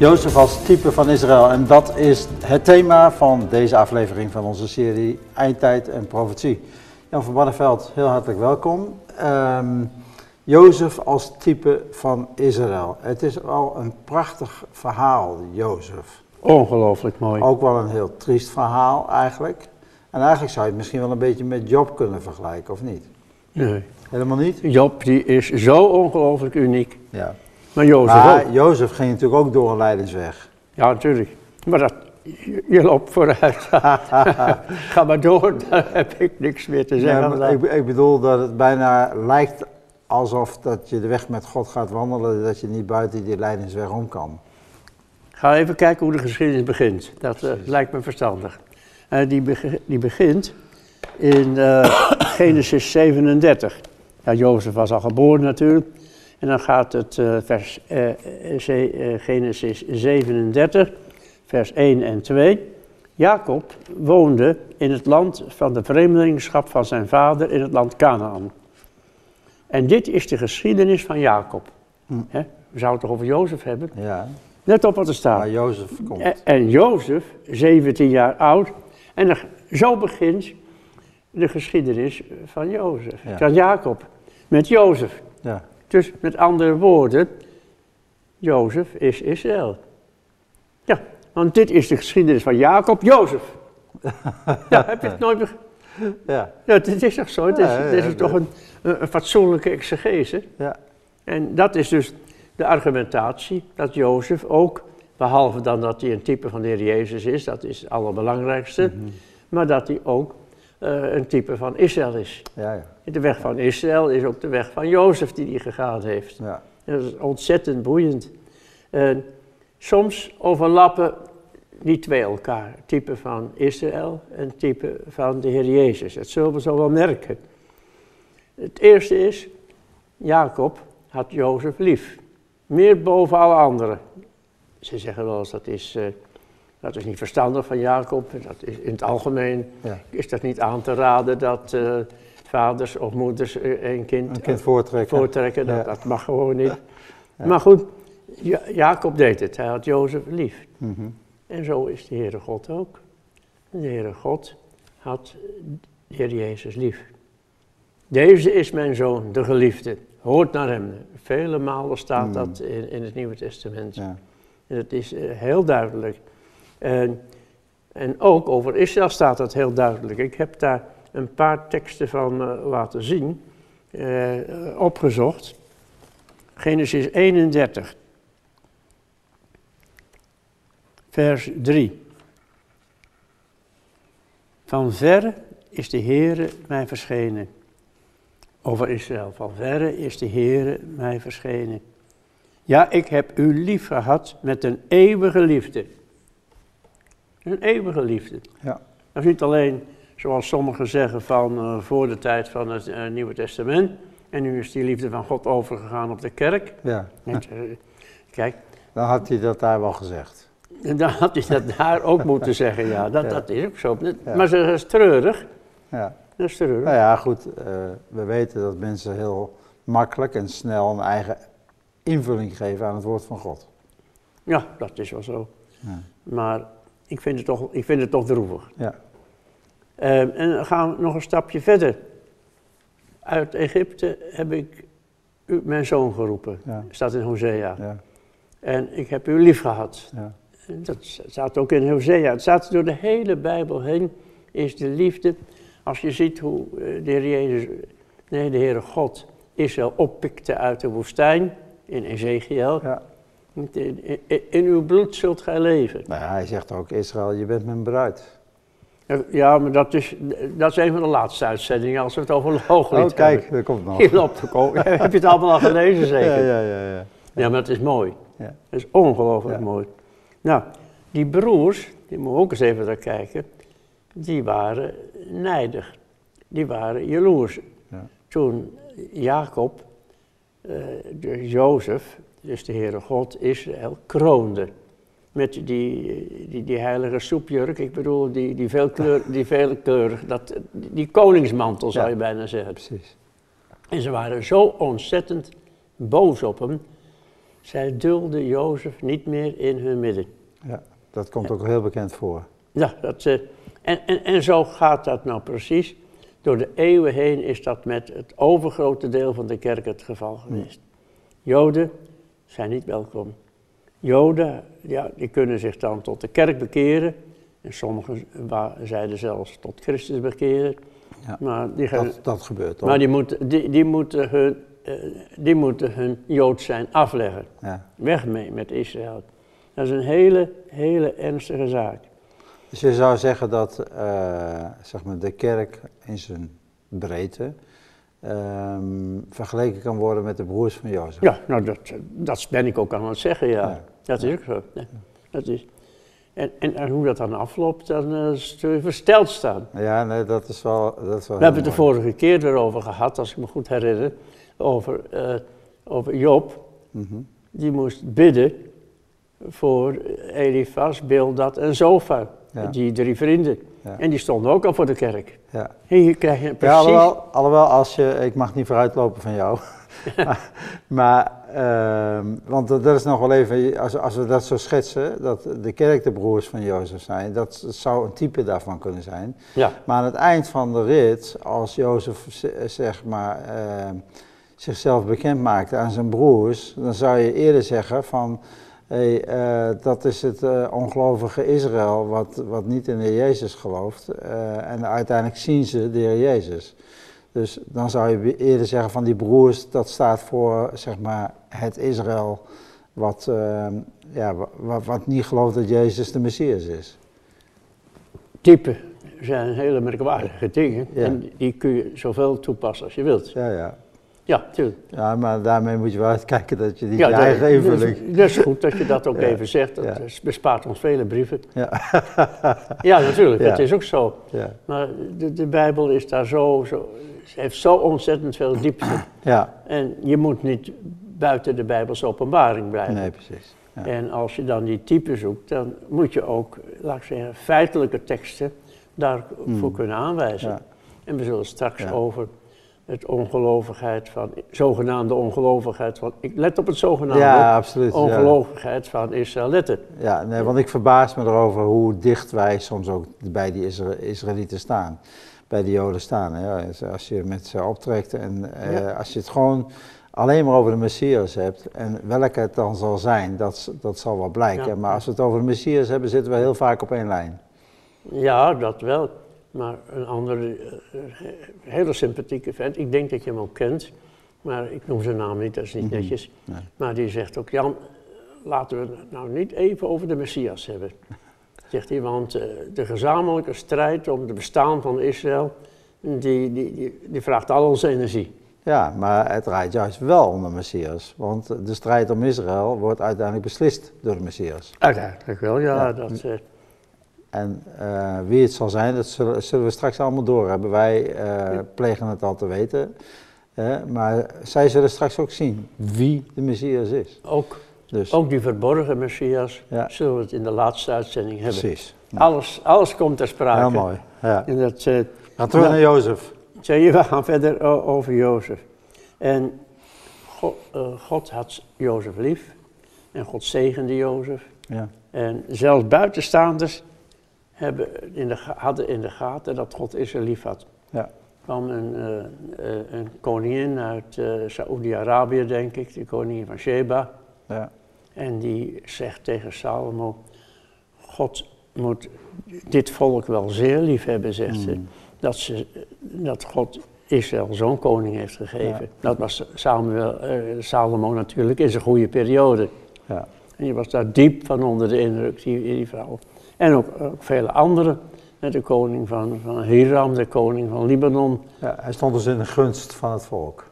Jozef als type van Israël. En dat is het thema van deze aflevering van onze serie Eindtijd en Profetie. Jan van Barneveld, heel hartelijk welkom. Ehm Jozef als type van Israël. Het is al een prachtig verhaal, Jozef. Ongelooflijk mooi. Ook wel een heel triest verhaal eigenlijk. En eigenlijk zou je het misschien wel een beetje met Job kunnen vergelijken, of niet? Nee. Helemaal niet? Job die is zo ongelooflijk uniek. Ja. Maar Jozef Maar ook. Jozef ging natuurlijk ook door een lijdensweg. Ja, natuurlijk. Maar dat, je je loopt vooruit. Ga maar door, daar heb ik niks meer te zeggen. ik, ik bedoel dat het bijna lijkt alsof dat je de weg met God gaat wandelen, dat je niet buiten die lijdensweg om kan. Ga even kijken hoe de geschiedenis begint. Dat eh, lijkt me verstandig. Eh, die, die begint in eh, Genesis 37. Ja, Jozef was al geboren natuurlijk. En dan gaat het eh, vers, eh, eh, Genesis 37, vers 1 en 2. Jacob woonde in het land van de vreemdelingschap van zijn vader in het land Canaan. En dit is de geschiedenis van Jacob. Hm. We zouden het toch over Jozef hebben? Ja, Let op wat er staat. maar Jozef komt. En, en Jozef, 17 jaar oud. En dan- zo begint de geschiedenis van Jozef, Ja. van Jacob, met Jozef. Ja, Dus met andere woorden, Jozef is Israël. Ja, want dit is de geschiedenis van Jacob, Jozef. Ja, heb je het nooit begrepen? ja, Ja, dit is toch zo? Het is, Ja, ja, dit is toch een, fatsoenlijke exegese? ja. En dat is dus de argumentatie dat Jozef ook, behalve dan dat hij een type van de Heer Jezus is, dat is het allerbelangrijkste, maar dat hij ook eh, een type van Israël is. ja, ja, De weg van Israël is ook de weg van Jozef die hij gegaan heeft. ja. En dat is ontzettend boeiend. En soms overlappen die twee elkaar. Type van Israël en type van de Heer Jezus. Dat zullen we zo wel merken. Het eerste is, Jacob had Jozef lief. Meer boven alle anderen. Ze zeggen wel eens dat is, eh, dat is niet verstandig van Jacob. Dat is, in het algemeen Ja. is dat niet aan te raden dat eh, vaders of moeders eh, een kind Een kind voortrekken. voortrekken. Dat, Ja. dat mag gewoon niet. Maar goed, Ja- Jacob deed het. Hij had Jozef lief. Mhm. En zo is de Heere God ook. De Heere God had de Heer Jezus lief. Deze is mijn zoon, de geliefde. Hoort naar hem. Vele malen staat Mm. dat in, in het Nieuwe Testament. Ja. En het is eh, heel duidelijk. En, en ook over Israël staat dat heel duidelijk. Ik heb daar een paar teksten van eh, laten zien, eh, opgezocht. Genesis 31, vers 3. Van verre is de Heere mij verschenen. Over Israël, van verre is de Heere mij verschenen. Ja, ik heb u lief gehad met een eeuwige liefde. Een eeuwige liefde. Ja. Dat is niet alleen, zoals sommigen zeggen, van eh, voor de tijd van het eh, Nieuwe Testament. En nu is die liefde van God overgegaan op de kerk. ja. Eh, kijk, Dan had hij dat daar wel gezegd. en dan had hij dat daar ook moeten zeggen. Ja, dat, Ja. dat is ook zo. Ja. Maar dat is treurig. Ja. Dat is treurig. Nou ja, goed. we weten dat mensen heel makkelijk en snel een eigen invulling geven aan het woord van God. Ja, dat is wel zo. Ja. Maar ik vind het toch, ik vind het toch droevig. Ja. Eh, en dan gaan we nog een stapje verder. Uit Egypte heb ik u, mijn zoon geroepen. Ja. Staat in Hosea. Ja. En ik heb u lief gehad. Ja. Dat staat ook in Hosea. Het staat door de hele Bijbel heen. Is de liefde. Als je ziet hoe eh, de Heer Jezus, nee, de Heere God, Israël oppikte uit de woestijn. In Ezekiel. Ja. In, in- in uw bloed zult gij leven. Nou hij zegt ook, Israël, je bent mijn bruid. Ja, maar dat is, dat is een van de laatste uitzendingen als we het over looglied Oh, kijk, hebben. er komt nog. Hier loopt. Heb je het allemaal al gelezen zeker? Ja, Ja, ja, ja. ja. maar dat is mooi. Ja. Dat is ongelooflijk Ja. mooi. Nou, die broers, die moeten we ook eens even naar kijken, die waren nijdig. Die waren jaloers. Ja. Toen Jacob, de Jozef, dus de Heere God, Israël, kroonde. Met die, die, die heilige soepjurk, ik bedoel, die, die, veelkleur, die veelkleurig, dat, die koningsmantel zou Ja. je bijna zeggen. Precies. En ze waren zo ontzettend boos op hem. Zij dulden Jozef niet meer in hun midden. Ja, dat komt ook heel bekend voor. Ja, dat, eh, en, en, en zo gaat dat nou precies. Door de eeuwen heen is dat met het overgrote deel van de kerk het geval geweest. Joden zijn niet welkom. Joden, ja, die kunnen zich dan tot de kerk bekeren. En sommigen zeiden zelfs tot Christus bekeren. Ja, Maar die gaan, Dat, dat gebeurt toch? maar die moeten, die, die, moeten hun, eh, die moeten hun Jood zijn afleggen. Ja. Weg mee met Israël. Dat is een hele, hele ernstige zaak. Dus je zou zeggen dat eh, zeg maar de kerk in zijn breedte ehm, vergeleken kan worden met de broers van Jozef. Ja, nou dat, dat ben ik ook aan het zeggen, ja. Ja. Dat is ook zo. Ja, dat is. En, en, en hoe dat dan afloopt, dan eh, zul je versteld staan. Ja, nee, dat is wel, dat is wel We hebben het de vorige keer erover gehad, als ik me goed herinner, over, eh, over Job. Mhm. Die moest bidden voor Elifas, Bildad en Zofa. Ja. Die drie vrienden. Ja. En die stonden ook al voor de kerk. Ja. Hier krijg je Ja, precies... alhoewel, alhoewel als je, ik mag niet vooruitlopen van jou, maar, maar ehm, want dat dat is nog wel even, als, als we dat zo schetsen, dat de kerk de broers van Jozef zijn, dat zou een type daarvan kunnen zijn. Ja, Maar aan het eind van de rit, als Jozef zeg maar ehm, zichzelf bekend maakte aan zijn broers, dan zou je eerder zeggen van, hey, eh, dat is het eh, ongelovige Israël wat, wat niet in de Heer Jezus gelooft. eh, en uiteindelijk zien ze de Heer Jezus. Dus dan zou je eerder zeggen van die broers, dat staat voor zeg maar het Israël wat, ehm, ja, wa- wa- wat niet gelooft dat Jezus de Messias is. typen zijn hele merkwaardige dingen. Ja. En die kun je zoveel toepassen als je wilt. Ja, ja. Ja, tuurlijk. Ja, maar daarmee moet je wel uitkijken dat je niet Ja, dat, eigen invulling... dat is- dat is goed dat je dat ook Ja. even zegt. Dat Ja. bespaart ons vele brieven. Ja, Ja, natuurlijk. Het is ook zo. ja, Maar de, de Bijbel is daar zo, zo, heeft zo ontzettend veel diepte. ja. En je moet niet buiten de Bijbelse openbaring blijven. nee, precies. Ja. En als je dan die type zoekt, dan moet je ook, laat ik zeggen, feitelijke teksten daarvoor kunnen aanwijzen. Hmm. Ja. En we zullen straks over het ongelovigheid van, zogenaamde ongelovigheid van, ik let op het zogenaamde, Ja, absoluut. Ja. ongelovigheid van Israëlieten. Ja, nee, want ik verbaas me erover hoe dicht wij soms ook bij die Isra- Israëlieten staan. Bij de Joden staan. Hè. Als- je met ze optrekt en eh, Ja. als je het gewoon alleen maar over de Messias hebt. En welke het dan zal zijn, dat, dat zal wel blijken. Ja. Maar als we het over de Messias hebben, zitten we heel vaak op één lijn. Ja, dat wel. Maar een andere, eh, hele sympathieke vent, ik denk dat je hem ook kent, maar ik noem zijn naam niet, dat is niet Mhm. netjes. Nee. Maar die zegt ook, Jan, laten we het nou niet even over de Messias hebben. Zegt hij, want eh, de gezamenlijke strijd om het bestaan van Israël, die, die, die, die vraagt al onze energie. Ja, maar het draait juist wel om de Messias. Want de strijd om Israël wordt uiteindelijk beslist door de Messias. Uiteindelijk wel, ja. Ja. Dat, eh, En eh, wie het zal zijn, dat zullen, zullen we straks allemaal doorhebben. Wij eh, plegen het al te weten. maar zij zullen straks ook zien wie de Messias is. ook, Dus, ook die verborgen Messias Ja. zullen we het in de laatste uitzending hebben. precies. Alles, alles komt ter sprake. Heel mooi. Ja. En dat, eh, Gaan terug Ja. naar Jozef. We gaan verder over Jozef. En God, God had Jozef lief. En God zegende Jozef. Ja. En zelfs buitenstaanders hebben in de, hadden in de gaten dat God Israël lief had. Ja. Er kwam een, eh, een koningin uit eh Saoedi-Arabië, denk ik, de koningin van Sheba. Ja. En die zegt tegen Salomo, God moet dit volk wel zeer lief hebben, zegt ze. Mm. Dat, ze, dat God Israël zo'n koning heeft gegeven. Ja. Dat was Samuel, Salomo natuurlijk in zijn goede periode. Ja. En die was daar diep van onder de indruk, die, die vrouw. En ook, ook vele anderen. Met de koning van, van Hiram, de koning van Libanon. ja. Hij stond dus in de gunst van het volk.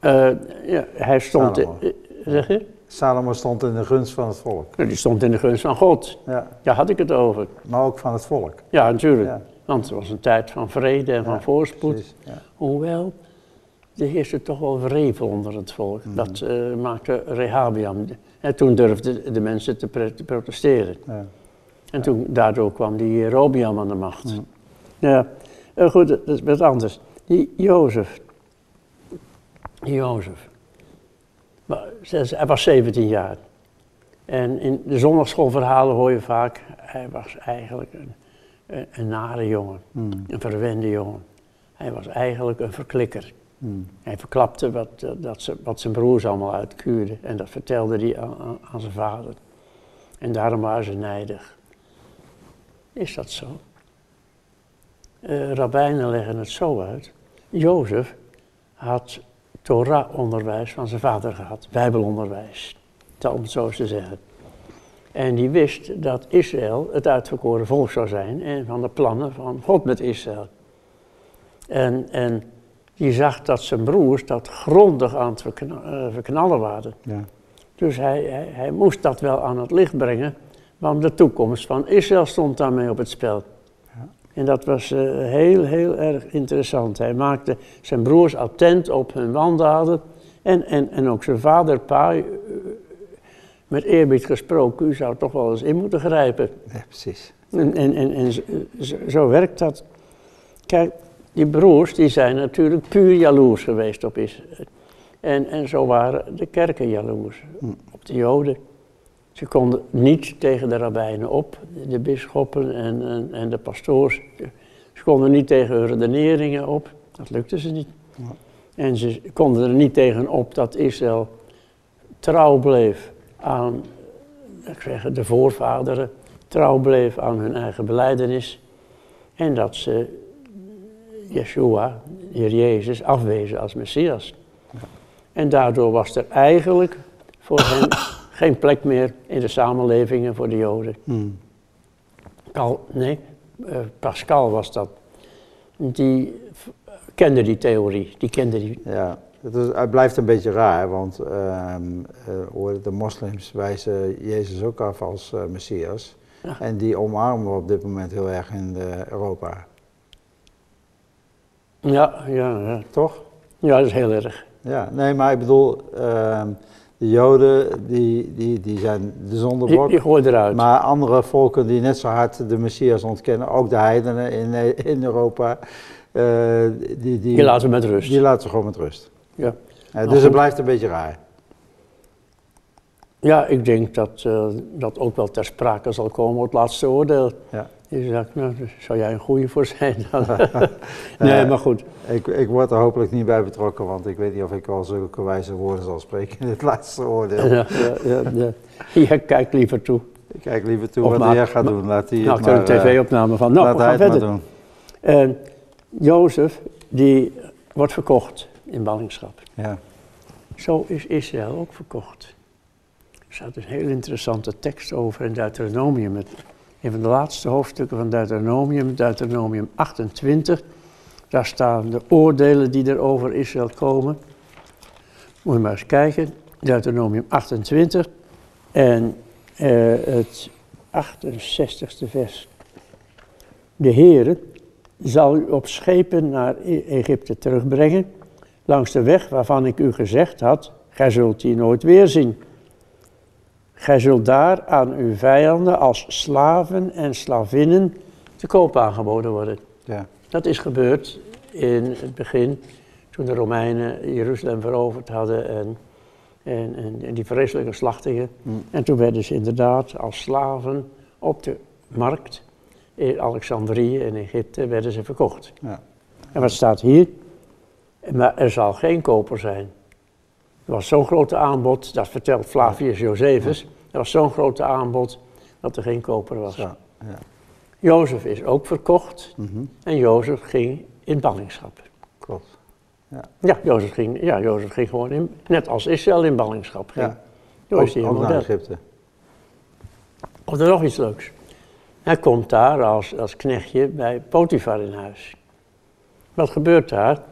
Eh, ja, hij stond... Salomo. eh, zeg je? Salomo stond in de gunst van het volk. Nou, Die stond in de gunst van God. Ja. Daar had ik het over. Maar ook van het volk. Ja, natuurlijk. Ja. Want het was een tijd van vrede en van Ja, voorspoed. Hoewel, er heerste toch wel wrevel onder het volk. Mhm. Dat eh, maakte Rehabiam. En toen durfden de mensen te, pre- te protesteren. Ja. En toen, daardoor kwam die Jerobiam aan de macht. Ja, eh, goed, dat is wat anders. Die Jozef. Die Jozef. Hij was 17 jaar. En in de zondagschoolverhalen hoor je vaak, hij was eigenlijk een, een, een nare jongen, Hmm. een verwende jongen. Hij was eigenlijk een verklikker. Hmm. Hij verklapte wat, dat ze, wat zijn broers allemaal uitkuurden en dat vertelde hij aan, aan- aan zijn vader. En daarom waren ze nijdig. Is dat zo? Eh rabbijnen leggen het zo uit. Jozef had Torah-onderwijs van zijn vader gehad, Bijbelonderwijs, om het zo eens te zeggen. En die wist dat Israël het uitverkoren volk zou zijn en van de plannen van God met Israël. En, en die zag dat zijn broers dat grondig aan het eh, verknallen waren. Ja. Dus hij, hij, hij moest dat wel aan het licht brengen, want de toekomst van Israël stond daarmee op het spel. Ja. En dat was eh, heel, heel erg interessant. Hij maakte zijn broers attent op hun wandaden en, en, en ook zijn vader, pa, eh, met eerbied gesproken, u zou toch wel eens in moeten grijpen. ja, precies. En, en, en, en zo, zo- zo werkt dat. Kijk, die broers die zijn natuurlijk puur jaloers geweest op Israël. En, en zo waren de kerken jaloers Hm. op de Joden. Ze konden niet tegen de rabbijnen op, de bisschoppen en, en, en de pastoors. Ze konden niet tegen hun redeneringen op, dat lukte ze niet. En ze konden er niet tegen op dat Israël trouw bleef aan ik zeg, de voorvaderen, trouw bleef aan hun eigen beleidenis. En dat ze Yeshua, Heer Jezus, afwezen als Messias. En daardoor was er eigenlijk voor hen geen plek meer in de samenlevingen voor de Joden. Hmm. Cal, nee, eh, Pascal was dat. Die kende die theorie, die kende die. Ja, het, is, het blijft een beetje raar, want hoor, de moslims wijzen Jezus ook af als eh, Messias. Ja. En die omarmen we op dit moment heel erg in Europa. Ja, ja, ja. Toch? ja, dat is heel erg. Ja, nee, maar ik bedoel, ehm, de Joden die, die, die zijn de Die, zonderbok. die eruit. Maar andere volken die net zo hard de Messias ontkennen, ook de heidenen in, eh, in Europa, eh, die, die, Die laten we met rust. die laten ze gewoon met rust. Ja. Eh, Nou, dus het blijft een beetje raar. Ja, ik denk dat dat ook wel ter sprake zal komen, het laatste oordeel. Ja. Je zegt, nou, daar zou jij een goeie voor zijn dan? nee, maar goed. Ik, ik word er hopelijk niet bij betrokken, want ik weet niet of ik wel zulke wijze woorden zal spreken in het laatste oordeel. Ja, ja, ja, kijk liever toe. Ik kijk liever toe Of wat maak- gaat doen. Laat hij Nou, maar, een eh, tv-opname van. Nou, laat we hij gaan verder. doen. En Jozef, die wordt verkocht in ballingschap. Ja. Zo is Israël ook verkocht. Er staat een heel interessante tekst over in Deuteronomium. Het, een van de laatste hoofdstukken van Deuteronomium, Deuteronomium 28. Daar staan de oordelen die er over Israël komen. Moet je maar eens kijken. Deuteronomium 28 en eh, het 68ste vers. De Heere zal u op schepen naar E- Egypte terugbrengen, langs de weg waarvan ik u gezegd had, gij zult die nooit weer zien. Gij zult daar aan uw vijanden als slaven en slavinnen te koop aangeboden worden. Ja. Dat is gebeurd in het begin, toen de Romeinen Jeruzalem veroverd hadden en, en, en, en die vreselijke slachtingen. Mm. En toen werden ze inderdaad als slaven op de markt in Alexandrië in Egypte werden ze verkocht. Ja. En wat staat hier? Maar er zal geen koper zijn. Er was zo'n groot aanbod, dat vertelt Flavius Josephus. Er was zo'n groot aanbod dat er geen koper was. Zo. Ja. Jozef is ook verkocht Mhm. en Jozef ging in ballingschap. Klopt. Ja, Jozef ging, ja, Jozef ging gewoon in, net als Israël in ballingschap ging. Ja. Ook, is hij ook naar Egypte. Of er nog iets leuks. Hij komt daar als, als knechtje bij Potifar in huis. Wat gebeurt daar?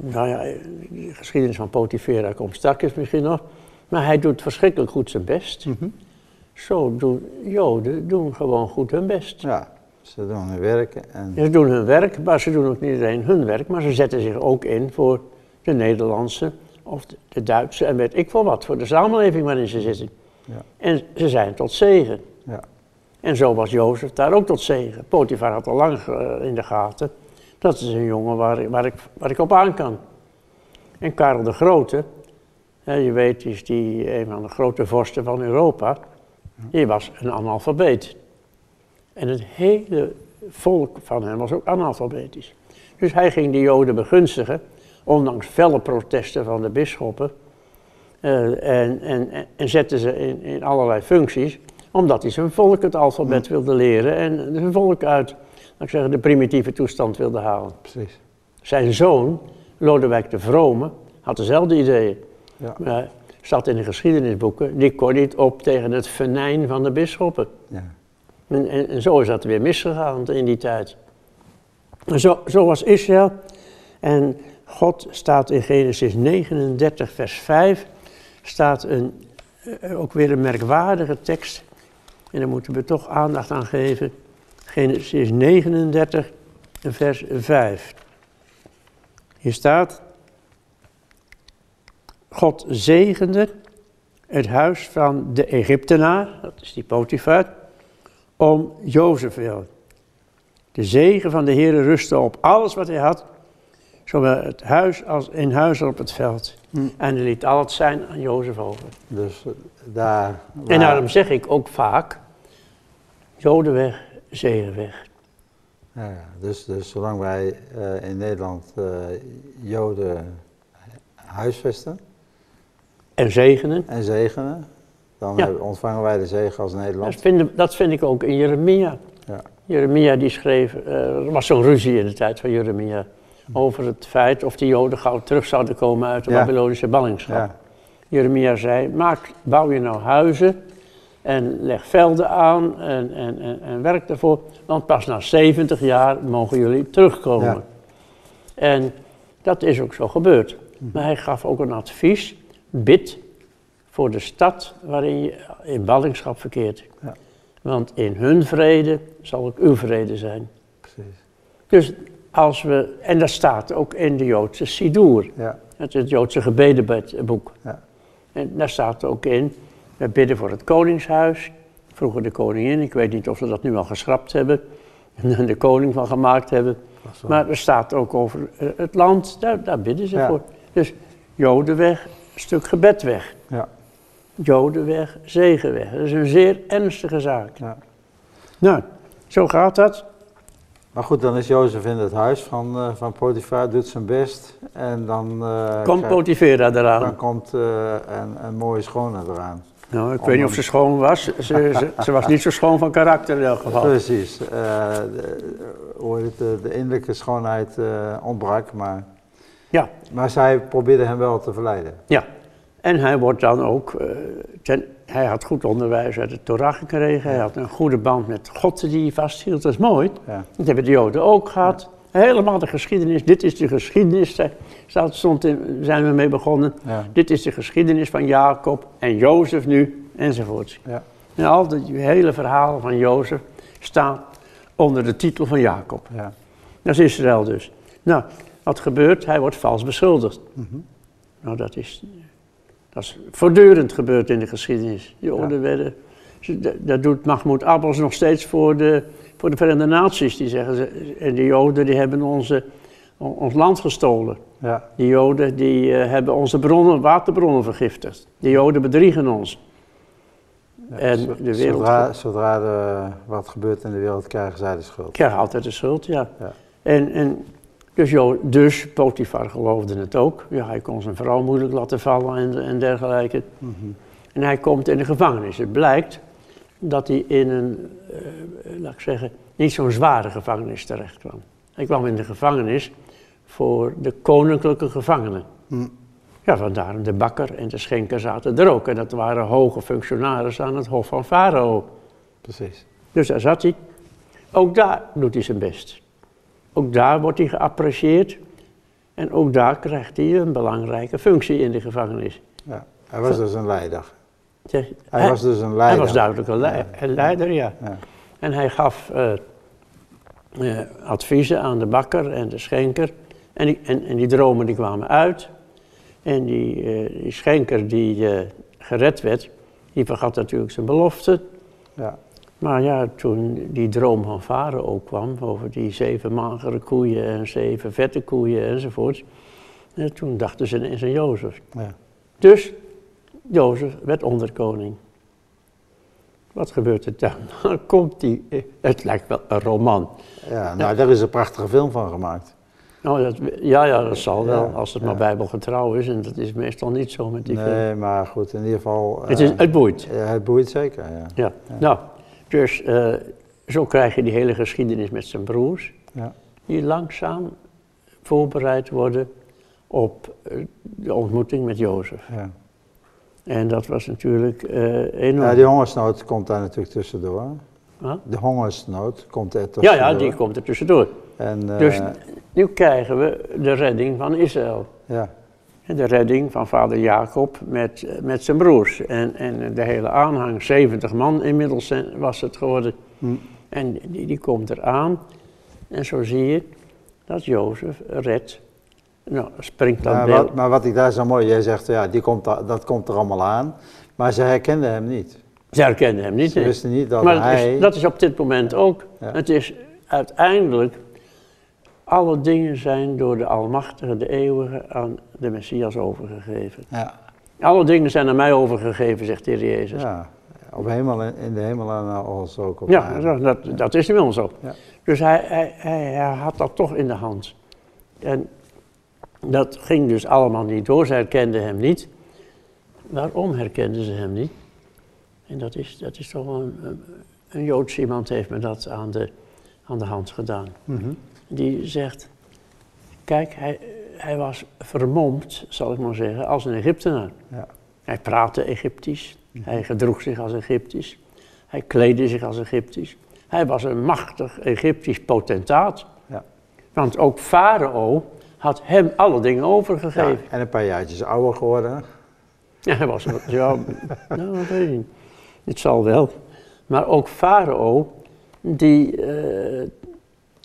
Nou ja, de geschiedenis van Potifera komt straks misschien nog. Maar hij doet verschrikkelijk goed zijn best. Mhm. Zo doen Joden doen gewoon goed hun best. Ja, ze doen hun werk en Ze doen hun werk, maar ze doen ook niet alleen hun werk, maar ze zetten zich ook in voor de Nederlandse of de, Duitse en weet ik wel wat, voor de samenleving waarin ze zitten. Ja. En ze zijn tot zegen. ja. En zo was Jozef daar ook tot zegen. Potifar had al lang eh, in de gaten. Dat is een jongen waar, ik- waar, ik, waar ik op aan kan. En Karel de Grote, je weet, is die een van de grote vorsten van Europa. Die was een analfabeet. En het hele volk van hem was ook analfabetisch. Dus hij ging de Joden begunstigen, ondanks felle protesten van de bisschoppen. Uh, en, en, en zette ze in, in allerlei functies, omdat hij zijn volk het alfabet wilde leren en zijn volk uit ik zeggen, de primitieve toestand wilde halen. Precies. Zijn zoon, Lodewijk de Vrome, had dezelfde ideeën. Ja. Maar staat in de geschiedenisboeken, die kon niet op tegen het venijn van de bisschoppen. Ja. En, en, zo is dat weer misgegaan in die tijd. Zo, zo was Israël. En God staat in Genesis 39, vers 5, staat een, eh, ook weer een merkwaardige tekst. En daar moeten we toch aandacht aan geven. Genesis 39, vers 5. Hier staat, God zegende het huis van de Egyptenaar, dat is die Potifar, om Jozef wil. De zegen van de Heer rustte op alles wat hij had, zowel het huis als in huis als op het veld. Hm. En hij liet al het zijn aan Jozef over. Dus eh, daar... En daarom zeg ik ook vaak, Jodenweg, zegenweg. Ja, dus, dus zolang wij uh, in Nederland uh, Joden huisvesten... En zegenen. En zegenen, dan ja. ontvangen wij de zegen als Nederland. Dat vind, dat vind ik ook in Jeremia. Ja. Jeremia die schreef, uh, er was zo'n ruzie in de tijd van Jeremia, over het feit of de Joden gauw terug zouden komen uit de Babylonische ballingschap. Ja. Jeremia zei, maak, bouw je nou huizen en leg velden aan en, en, en, en werk ervoor, want pas na 70 jaar mogen jullie terugkomen. En dat is ook zo gebeurd. Maar hij gaf ook een advies, bid voor de stad waarin je in ballingschap verkeert. Ja. Want in hun vrede zal ook uw vrede zijn. Precies. Dus als we, en dat staat ook in de Joodse Sidur, ja. het het Joodse gebedenboek. Ja. En daar staat ook in, we bidden voor het koningshuis, vroeger de koningin, ik weet niet of ze dat nu al geschrapt hebben, en de koning van gemaakt hebben. Maar er staat ook over eh, het land, daar, daar bidden ze voor. Dus Jodenweg, stuk gebed weg. Ja. Jodenweg, zegenweg. Dat is een zeer ernstige zaak. Ja. Nou, zo gaat dat. Maar goed, dan is Jozef in het huis van, uh, van Potifar, doet zijn best. En dan... Uh, komt Potifera eraan. Dan komt uh, een, een mooie schone eraan. Nou, ik weet niet of ze schoon was. Ze, ze, ze, was niet zo schoon van karakter in elk geval. Precies. de, de, de innerlijke schoonheid ontbrak, maar... Ja. Maar zij probeerde hem wel te verleiden. Ja, en hij wordt dan ook, uh, ten, hij had goed onderwijs uit de Torah gekregen, hij had een goede band met God die hij vasthield, dat is mooi. Ja. Dat hebben de Joden ook gehad. Helemaal de geschiedenis, dit is de geschiedenis, staat, stond in, zijn we mee begonnen. Ja. Dit is de geschiedenis van Jacob en Jozef nu, enzovoort. Ja. En al die hele verhalen van Jozef staan onder de titel van Jacob. Ja. Dat is Israël dus. Nou, wat gebeurt? Hij wordt vals beschuldigd. Mm -hmm. Nou, dat is dat is voortdurend gebeurd in de geschiedenis. Joden werden, dat doet Mahmoud Abbas nog steeds voor de, voor de Verenigde Naties. Die zeggen, ze, en de Joden die hebben onze, ons land gestolen. Ja. Die Joden die, uh, hebben onze bronnen, waterbronnen vergiftigd. De Joden bedriegen ons. Ja, en de wereld... Zodra, zodra er wat gebeurt in de wereld, krijgen zij de schuld. Krijgen altijd de schuld, ja. ja. En, en dus, jo, dus Potifar geloofde het ook. Ja, hij kon zijn vrouw moeilijk laten vallen en, en dergelijke. Mhm. En hij komt in de gevangenis. Het blijkt dat hij in een, uh, laat ik zeggen, niet zo'n zware gevangenis terecht kwam. Hij kwam in de gevangenis voor de koninklijke gevangenen. Mhm. Ja, vandaar de bakker en de schenker zaten er ook. En dat waren hoge functionarissen aan het hof van Farao. Precies. Dus daar zat hij. Ook daar doet hij zijn best. Ook daar wordt hij geapprecieerd. En ook daar krijgt hij een belangrijke functie in de gevangenis. Ja, hij was dus een leider. Hij, was dus een leider. Hij was duidelijk een, leider, ja. ja. En hij gaf uh, uh, adviezen aan de bakker en de schenker. En die, en, en die dromen die kwamen uit. En die, uh, die schenker die gered werd, die vergat natuurlijk zijn belofte. Ja. Maar ja, toen die droom van Farao kwam over die zeven magere koeien en zeven vette koeien enzovoort, toen dachten ze in zijn Jozef. Ja. Dus Jozef werd onderkoning. Wat gebeurt er dan? Dan komt die, eh, het lijkt wel een roman. Ja, nou, daar is een prachtige film van gemaakt. Nou, dat, ja, ja, dat zal wel, Ja, als het ja. maar bijbelgetrouw is. En dat is meestal niet zo met die film. Nee, maar goed, in ieder geval. Het, is, eh, het boeit. ja, het boeit zeker, ja. Ja. Nou, dus eh, zo krijg je die hele geschiedenis met zijn broers. ja. Die langzaam voorbereid worden op eh, de ontmoeting met Jozef. ja. En dat was natuurlijk eh enorm. Ja, die hongersnood komt daar natuurlijk tussendoor. Huh? De hongersnood komt er ja, tussendoor. ja, die komt er tussendoor. En, eh, Dus nu krijgen we de redding van Israël. ja, De redding van vader Jacob met, eh, met zijn broers. En, en de hele aanhang, 70 man inmiddels zijn- was het geworden. Hm. En die, die komt eraan. En zo zie je dat Jozef redt. Nou, springt dan maar, wat, maar wat ik daar zo mooi, jij zegt, ja, die komt, da- dat komt er allemaal aan. Maar ze herkenden hem niet. Ze herkenden hem niet. Ze wisten niet dat maar hij... dat is op dit moment ook. Ja. Het is uiteindelijk, alle dingen zijn door de Almachtige, de Eeuwige, aan de Messias overgegeven. Ja, Alle dingen zijn aan mij overgegeven, zegt de Heer Jezus. ja, op hemel, in de hemel en als ook op Ja, dat, dat, dat is nu wel zo. Ja. Dus hij, hij, hij, hij had dat toch in de hand. En dat ging dus allemaal niet door. Ze herkenden hem niet. Waarom herkenden ze hem niet? En dat is, dat is toch wel een, Joods iemand heeft me dat aan de, aan de hand gedaan. Mhm. Die zegt, kijk, hij, hij was vermomd, zal ik maar zeggen, als een Egyptenaar. Ja. Hij praatte Egyptisch, hij gedroeg zich als Egyptisch, hij kleedde zich als Egyptisch. Hij was een machtig Egyptisch potentaat. Ja. Want ook Farao had hem alle dingen Ja, overgegeven. en een paar jaartjes ouder geworden. Ja, hij was, ja, nou, dat weet ik niet. Het zal wel. Maar ook Farao, die, eh,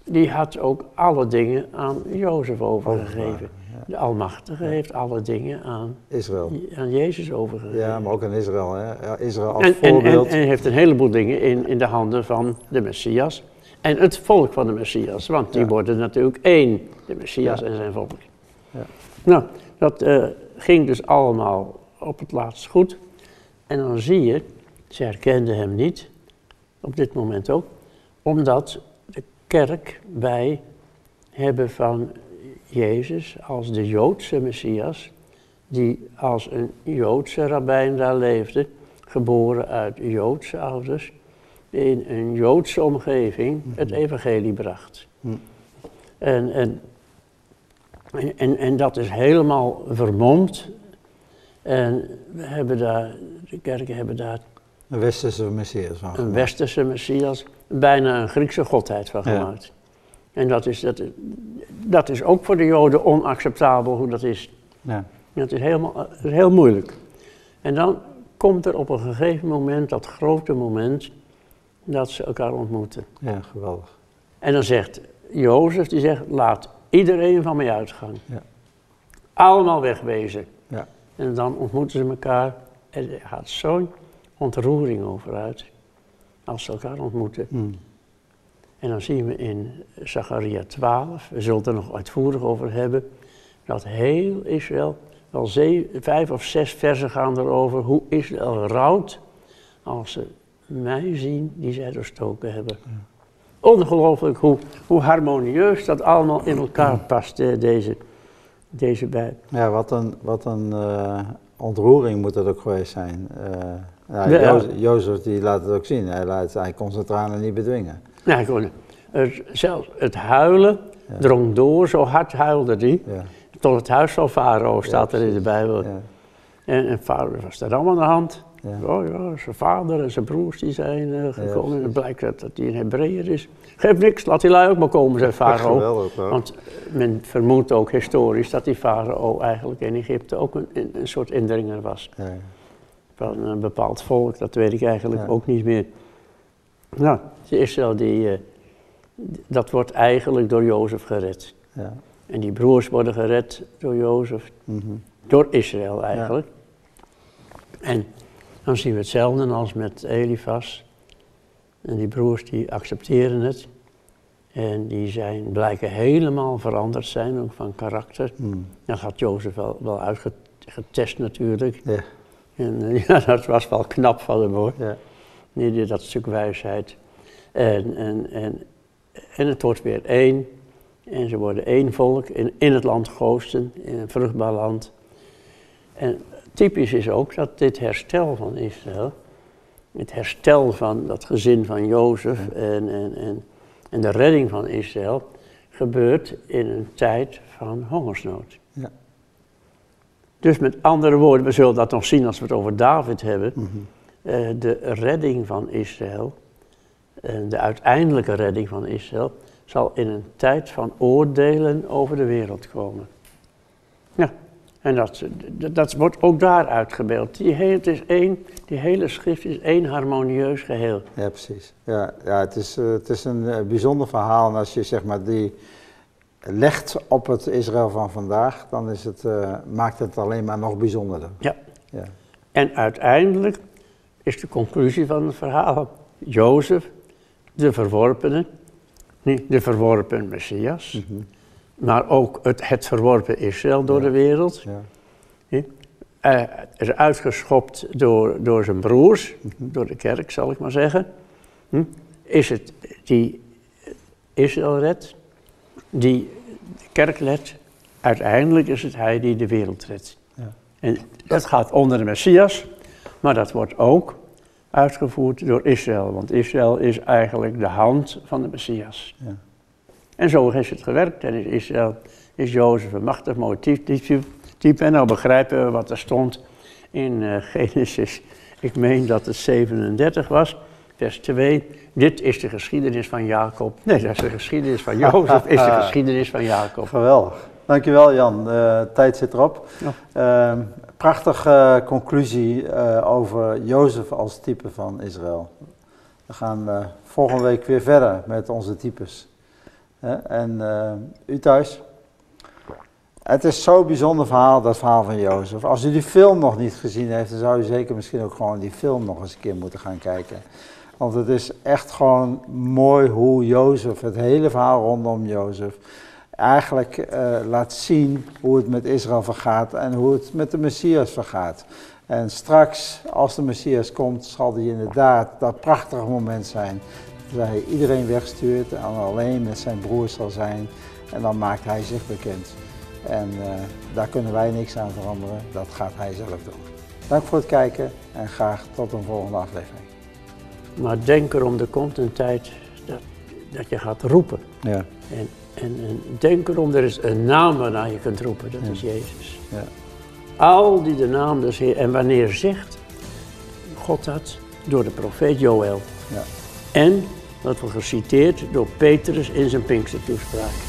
die had ook alle dingen aan Jozef overgegeven. De Almachtige heeft alle dingen aan, Israël. aan Jezus overgegeven. Ja, maar ook aan Israël. Hè. Israël als en, en, en, voorbeeld. en heeft een heleboel dingen in, in de handen van de Messias. En het volk van de Messias, want die worden natuurlijk één, de Messias en zijn volk. Ja. Nou, dat eh, ging dus allemaal op het laatst goed. En dan zie je, ze herkenden hem niet, op dit moment ook, omdat de kerk, wij hebben van Jezus als de Joodse Messias, die als een Joodse rabbijn daar leefde, geboren uit Joodse ouders, in een Joodse omgeving het evangelie bracht. Mhm. En, en, en, en, dat is helemaal vermomd. En we hebben daar, de kerken hebben daar Een westerse messias van een westerse Messias, bijna een Griekse godheid van Ja. gemaakt. En dat is, dat, is- dat is ook voor de Joden onacceptabel hoe dat is. Ja. Dat is, helemaal, dat is heel moeilijk. En dan komt er op een gegeven moment, dat grote moment, dat ze elkaar ontmoeten. ja, geweldig. En dan zegt Jozef, die zegt, laat iedereen van mij uitgaan. Ja. Allemaal wegwezen. Ja. En dan ontmoeten ze elkaar en er gaat zo'n ontroering over uit. Als ze elkaar ontmoeten. Mm. En dan zien we in Zacharia 12, we zullen het er nog uitvoerig over hebben, dat heel Israël, wel zeven, vijf of zes versen gaan erover hoe Israël rouwt als ze mij zien die zij doorstoken hebben. Ongelooflijk hoe, hoe harmonieus dat allemaal in elkaar past, eh, deze, deze bij. Ja, wat een, wat een eh, ontroering moet dat ook geweest zijn. Eh nou, Ja. Jozef, Jozef die laat het ook zien. Hij, laat, hij kon zijn tranen niet bedwingen. Nou, gewoon, het, zelfs het huilen Ja. drong door, zo hard huilde hij. Ja, Tot het huis van Farao staat er in de Bijbel. ja, En, en Farao was daar allemaal aan de hand. Ja. Oh ja, zijn vader en zijn broers die zijn eh, gekomen. en het blijkt dat, dat hij een Hebreeër is. Geef niks, laat die lui ook maar komen, zei Farao. Want men vermoedt ook historisch dat die Farao eigenlijk in Egypte ook een, een, soort indringer was. Ja, Van een bepaald volk, dat weet ik eigenlijk Ja. ook niet meer. Nou, Israël, die, eh, dat wordt eigenlijk door Jozef gered. ja. En die broers worden gered door Jozef, mhm. door Israël eigenlijk. En dan zien we hetzelfde als met Elifas. En die broers die accepteren het. En die zijn, blijken helemaal veranderd zijn, ook van karakter. Mm. Dan gaat Jozef wel, wel uitge- getest natuurlijk. Ja. En eh, ja, dat was wel knap van hem hoor. Ja. Nee, dat stuk wijsheid. En, en, en, en het wordt weer één. En ze worden één volk in, in het land Goosten, in een vruchtbaar land. En typisch is ook dat dit herstel van Israël, het herstel van dat gezin van Jozef en, en, en, en de redding van Israël, gebeurt in een tijd van hongersnood. Ja. Dus met andere woorden, we zullen dat nog zien als we het over David hebben. Mhm. Eh, de redding van Israël, en de uiteindelijke redding van Israël, zal in een tijd van oordelen over de wereld komen. Ja, en dat, dat, dat wordt ook daar uitgebeeld. Die hele, het is één, die hele schrift is één harmonieus geheel. Ja, precies. Ja, ja het, is, eh, het is een eh, bijzonder verhaal. En als je zeg maar die legt op het Israël van vandaag, dan is het, eh, maakt het alleen maar nog bijzonderder. Ja. Ja. En uiteindelijk is de conclusie van het verhaal Jozef, de verworpene, niet de verworpen Messias, Mhm. Maar ook het, het verworpen Israël door Ja. de wereld. Ja. Hij is uitgeschopt door, door zijn broers, door de kerk zal ik maar zeggen. Hm? Is het die Israël redt, die de kerk redt, uiteindelijk is het hij die de wereld redt. Ja. En dat gaat onder de Messias, maar dat wordt ook uitgevoerd door Israël, want Israël is eigenlijk de hand van de Messias. Ja. En zo is het gewerkt en is Israël, is Jozef een machtig mooi type. En nou begrijpen we wat er stond in eh, Genesis, ik meen dat het 37 was, vers 2. Dit is de geschiedenis van Jacob. Nee, dat is de geschiedenis van Jozef, is de geschiedenis van Jacob. Geweldig. Dankjewel Jan. De tijd zit erop. Ja. Ehm, prachtige conclusie eh, over Jozef als type van Israël. We gaan eh, volgende week weer verder met onze types. En eh, u thuis. Het is zo'n bijzonder verhaal, dat verhaal van Jozef. Als u die film nog niet gezien heeft, dan zou u zeker misschien ook gewoon die film nog eens een keer moeten gaan kijken. Want het is echt gewoon mooi hoe Jozef, het hele verhaal rondom Jozef, eigenlijk eh, laat zien hoe het met Israël vergaat en hoe het met de Messias vergaat. En straks, als de Messias komt, zal die inderdaad dat prachtige moment zijn. Dat hij iedereen wegstuurt en alleen met zijn broers zal zijn. En dan maakt hij zich bekend. En eh, daar kunnen wij niks aan veranderen, dat gaat hij zelf doen. Dank voor het kijken en graag tot een volgende aflevering. Maar denk erom, er komt een tijd dat, dat je gaat roepen. Ja, En, en, en denk erom, er is een naam waarna je kunt roepen, dat Ja. is Jezus. ja, Al die de naam des Heer. En wanneer zegt God dat? Door de profeet Joël. ja. En, dat wordt geciteerd door Petrus in zijn Pinkstertoespraak.